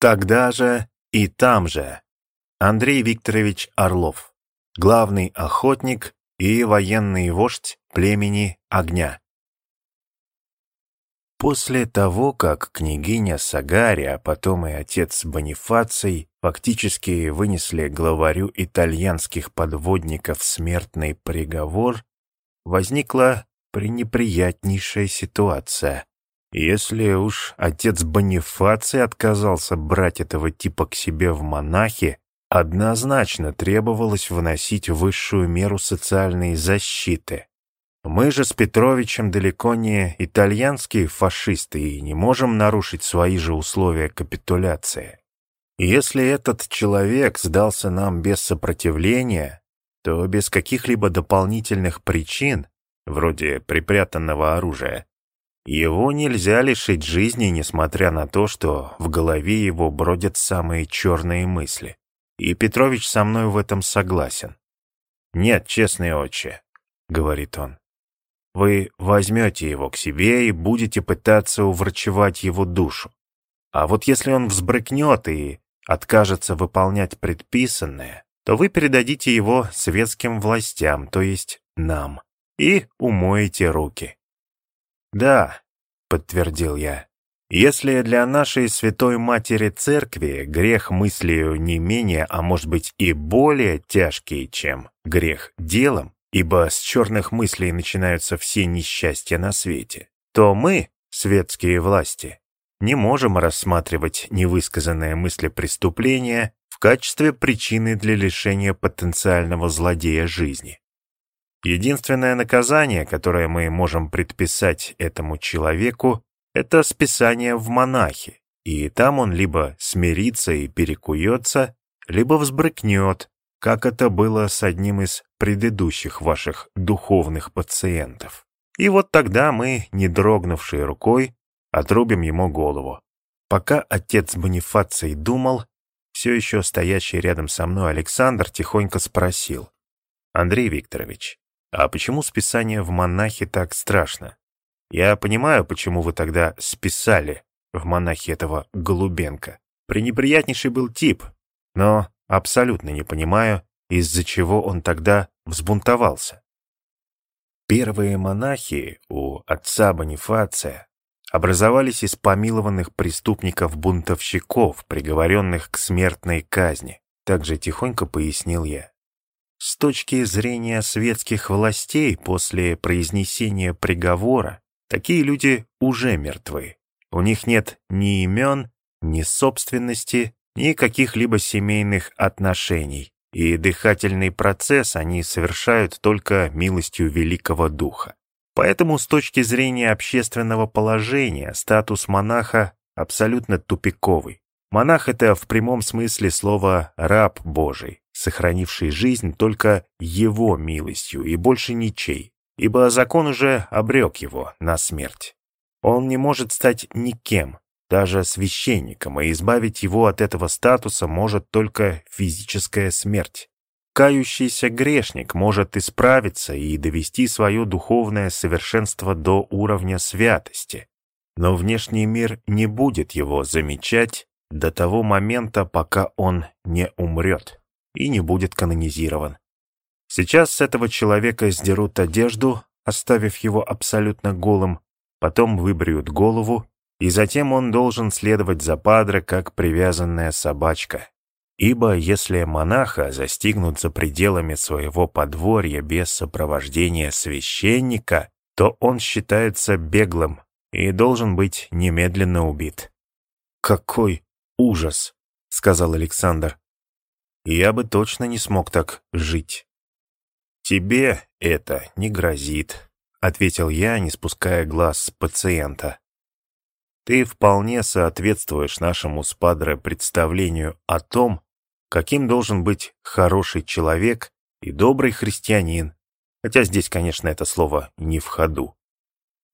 Тогда же и там же Андрей Викторович Орлов, главный охотник и военный вождь племени Огня. После того, как княгиня Сагари, а потом и отец Бонифаций фактически вынесли главарю итальянских подводников смертный приговор, возникла пренеприятнейшая ситуация. Если уж отец Бонифаций отказался брать этого типа к себе в монахи, однозначно требовалось выносить высшую меру социальной защиты. Мы же с Петровичем далеко не итальянские фашисты и не можем нарушить свои же условия капитуляции. Если этот человек сдался нам без сопротивления, то без каких-либо дополнительных причин, вроде припрятанного оружия, его нельзя лишить жизни, несмотря на то, что в голове его бродят самые черные мысли. И Петрович со мной в этом согласен. «Нет, честный отче», — говорит он, — «вы возьмете его к себе и будете пытаться уврачевать его душу. А вот если он взбрыкнет и откажется выполнять предписанное, то вы передадите его светским властям, то есть нам, и умоете руки. «Да», — подтвердил я, — «если для нашей Святой Матери Церкви грех мыслью не менее, а может быть и более тяжкий, чем грех делом, ибо с черных мыслей начинаются все несчастья на свете, то мы, светские власти, не можем рассматривать невысказанные мысли преступления в качестве причины для лишения потенциального злодея жизни. Единственное наказание, которое мы можем предписать этому человеку, это списание в монахи, и там он либо смирится и перекуется, либо взбрыкнет, как это было с одним из предыдущих ваших духовных пациентов. И вот тогда мы, не дрогнувшей рукой, отрубим ему голову. Пока отец Бонифаций думал, все еще стоящий рядом со мной Александр тихонько спросил. «Андрей Викторович, а почему списание в монахи так страшно? Я понимаю, почему вы тогда списали в монахи этого Голубенко. Пренеприятнейший был тип, но абсолютно не понимаю, из-за чего он тогда взбунтовался. Первые монахи у отца Бонифация образовались из помилованных преступников-бунтовщиков, приговоренных к смертной казни. Также тихонько пояснил я. С точки зрения светских властей после произнесения приговора, такие люди уже мертвы. У них нет ни имен, ни собственности, ни каких-либо семейных отношений, и дыхательный процесс они совершают только милостью Великого Духа. Поэтому с точки зрения общественного положения статус монаха абсолютно тупиковый. Монах — это в прямом смысле слова «раб Божий», сохранивший жизнь только его милостью и больше ничей, ибо закон уже обрек его на смерть. Он не может стать никем, даже священником, и избавить его от этого статуса может только физическая смерть. Кающийся грешник может исправиться и довести свое духовное совершенство до уровня святости, но внешний мир не будет его замечать до того момента, пока он не умрет и не будет канонизирован. Сейчас с этого человека сдерут одежду, оставив его абсолютно голым, потом выбреют голову, и затем он должен следовать за падре, как привязанная собачка. Ибо если монаха застигнут за пределами своего подворья без сопровождения священника, то он считается беглым и должен быть немедленно убит. «Какой ужас!» — сказал Александр. «Я бы точно не смог так жить». «Тебе это не грозит», — ответил я, не спуская глаз с пациента. «Ты вполне соответствуешь нашему с Падре представлению о том, каким должен быть хороший человек и добрый христианин, хотя здесь, конечно, это слово не в ходу.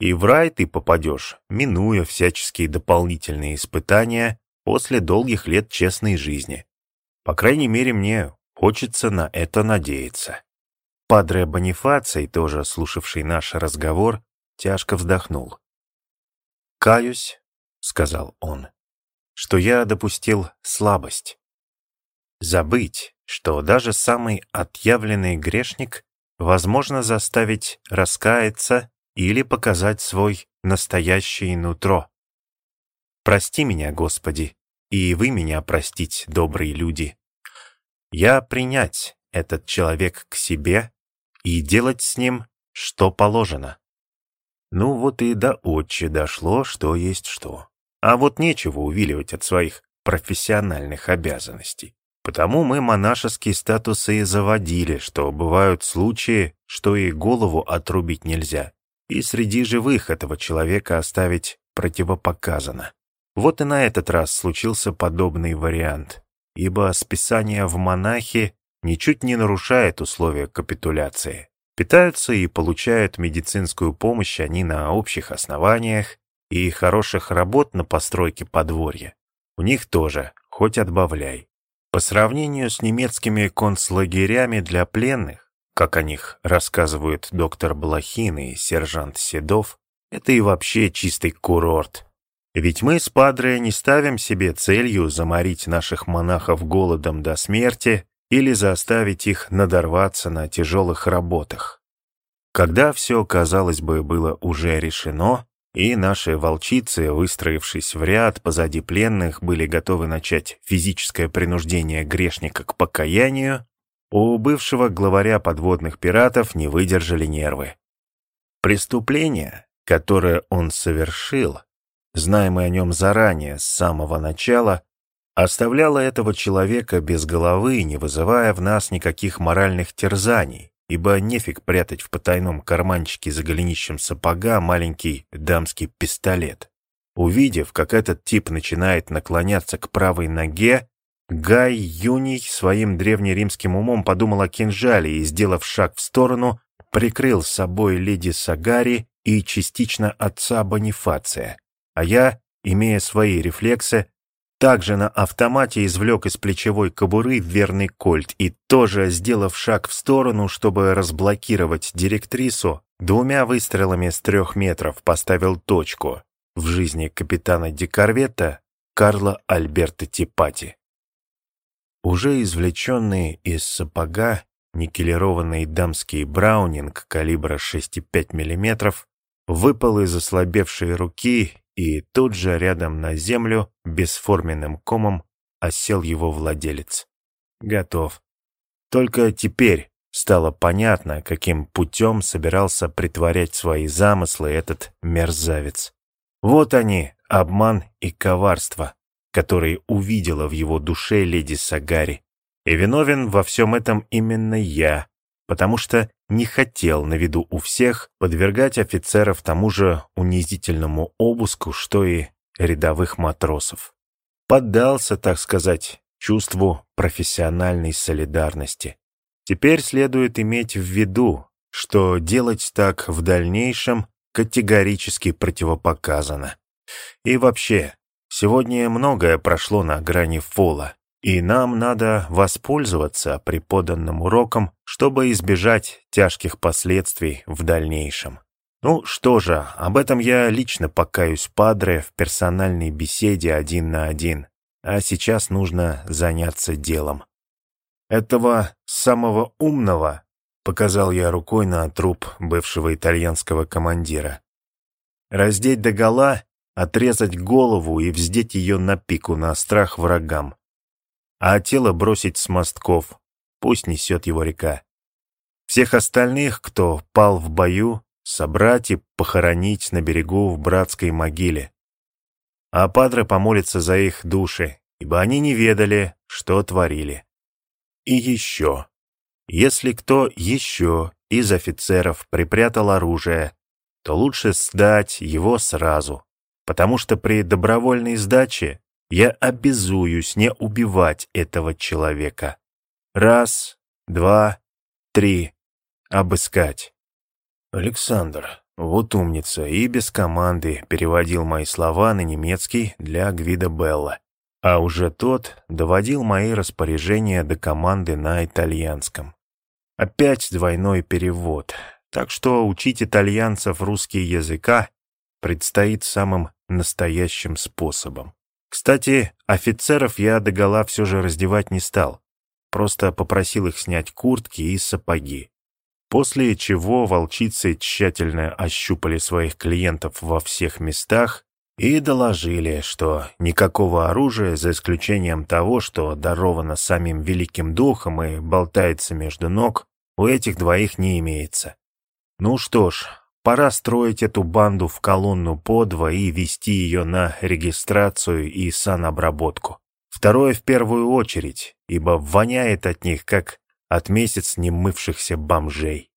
И в рай ты попадешь, минуя всяческие дополнительные испытания после долгих лет честной жизни. По крайней мере, мне хочется на это надеяться. Падре Бонифаций, тоже слушавший наш разговор, тяжко вздохнул. «Каюсь», — сказал он, что я допустил слабость. Забыть, что даже самый отъявленный грешник возможно заставить раскаяться или показать свой настоящее нутро. Прости меня, Господи, и вы меня простить, добрые люди. Я принять этот человек к себе и делать с ним, что положено. Ну вот и до отче дошло, что есть что. А вот нечего увиливать от своих профессиональных обязанностей. Потому мы монашеские статусы и заводили, что бывают случаи, что и голову отрубить нельзя. И среди живых этого человека оставить противопоказано. Вот и на этот раз случился подобный вариант, ибо списание в монахи ничуть не нарушает условия капитуляции. Питаются и получают медицинскую помощь они на общих основаниях, и хороших работ на постройке подворья. У них тоже, хоть отбавляй. По сравнению с немецкими концлагерями для пленных, как о них рассказывают доктор Блохин и сержант Седов, это и вообще чистый курорт. Ведь мы с Падре не ставим себе целью заморить наших монахов голодом до смерти или заставить их надорваться на тяжелых работах. Когда все, казалось бы, было уже решено, и наши волчицы, выстроившись в ряд позади пленных, были готовы начать физическое принуждение грешника к покаянию, у бывшего главаря подводных пиратов не выдержали нервы. Преступление, которое он совершил, зная мы о нем заранее, с самого начала, оставляло этого человека без головы, не вызывая в нас никаких моральных терзаний, ибо нефиг прятать в потайном карманчике за голенищем сапога маленький дамский пистолет. Увидев, как этот тип начинает наклоняться к правой ноге, Гай Юний своим древнеримским умом подумал о кинжале и, сделав шаг в сторону, прикрыл с собой леди Сагари и частично отца Бонифация. А я, имея свои рефлексы, также на автомате извлек из плечевой кобуры верный кольт и тоже, сделав шаг в сторону, чтобы разблокировать директрису, двумя выстрелами с трех метров поставил точку в жизни капитана Декорвета Карла Альберта Типати. Уже извлеченный из сапога никелированный дамский браунинг калибра 6,5 мм выпал из ослабевшей руки и тут же рядом на землю бесформенным комом осел его владелец. Готов. Только теперь стало понятно, каким путем собирался притворять свои замыслы этот мерзавец. Вот они, обман и коварство, которые увидела в его душе леди Сагари. И виновен во всем этом именно я, потому что не хотел на виду у всех подвергать офицеров тому же унизительному обыску, что и рядовых матросов. Поддался, так сказать, чувству профессиональной солидарности. Теперь следует иметь в виду, что делать так в дальнейшем категорически противопоказано. И вообще, сегодня многое прошло на грани фола, и нам надо воспользоваться преподанным уроком, чтобы избежать тяжких последствий в дальнейшем. Ну что же, об этом я лично покаюсь Падре в персональной беседе один на один, а сейчас нужно заняться делом. Этого самого умного показал я рукой на труп бывшего итальянского командира. Раздеть догола, отрезать голову и вздеть ее на пику на страх врагам а тело бросить с мостков, пусть несет его река. Всех остальных, кто пал в бою, собрать и похоронить на берегу в братской могиле. А Падре помолится за их души, ибо они не ведали, что творили. И еще. Если кто еще из офицеров припрятал оружие, то лучше сдать его сразу, потому что при добровольной сдаче я обязуюсь не убивать этого человека. Раз, два, три. Обыскать. Александр, вот умница, и без команды переводил мои слова на немецкий для Гвида Белла. А уже тот доводил мои распоряжения до команды на итальянском. Опять двойной перевод, так что учить итальянцев русский языка предстоит самым настоящим способом. Кстати, офицеров я догола все же раздевать не стал. Просто попросил их снять куртки и сапоги. После чего волчицы тщательно ощупали своих клиентов во всех местах и доложили, что никакого оружия, за исключением того, что даровано самим Великим Духом и болтается между ног, у этих двоих не имеется. Ну что ж, пора строить эту банду в колонну по два и вести ее на регистрацию и санобработку. Второе в первую очередь, ибо воняет от них, как от месяц немывшихся бомжей.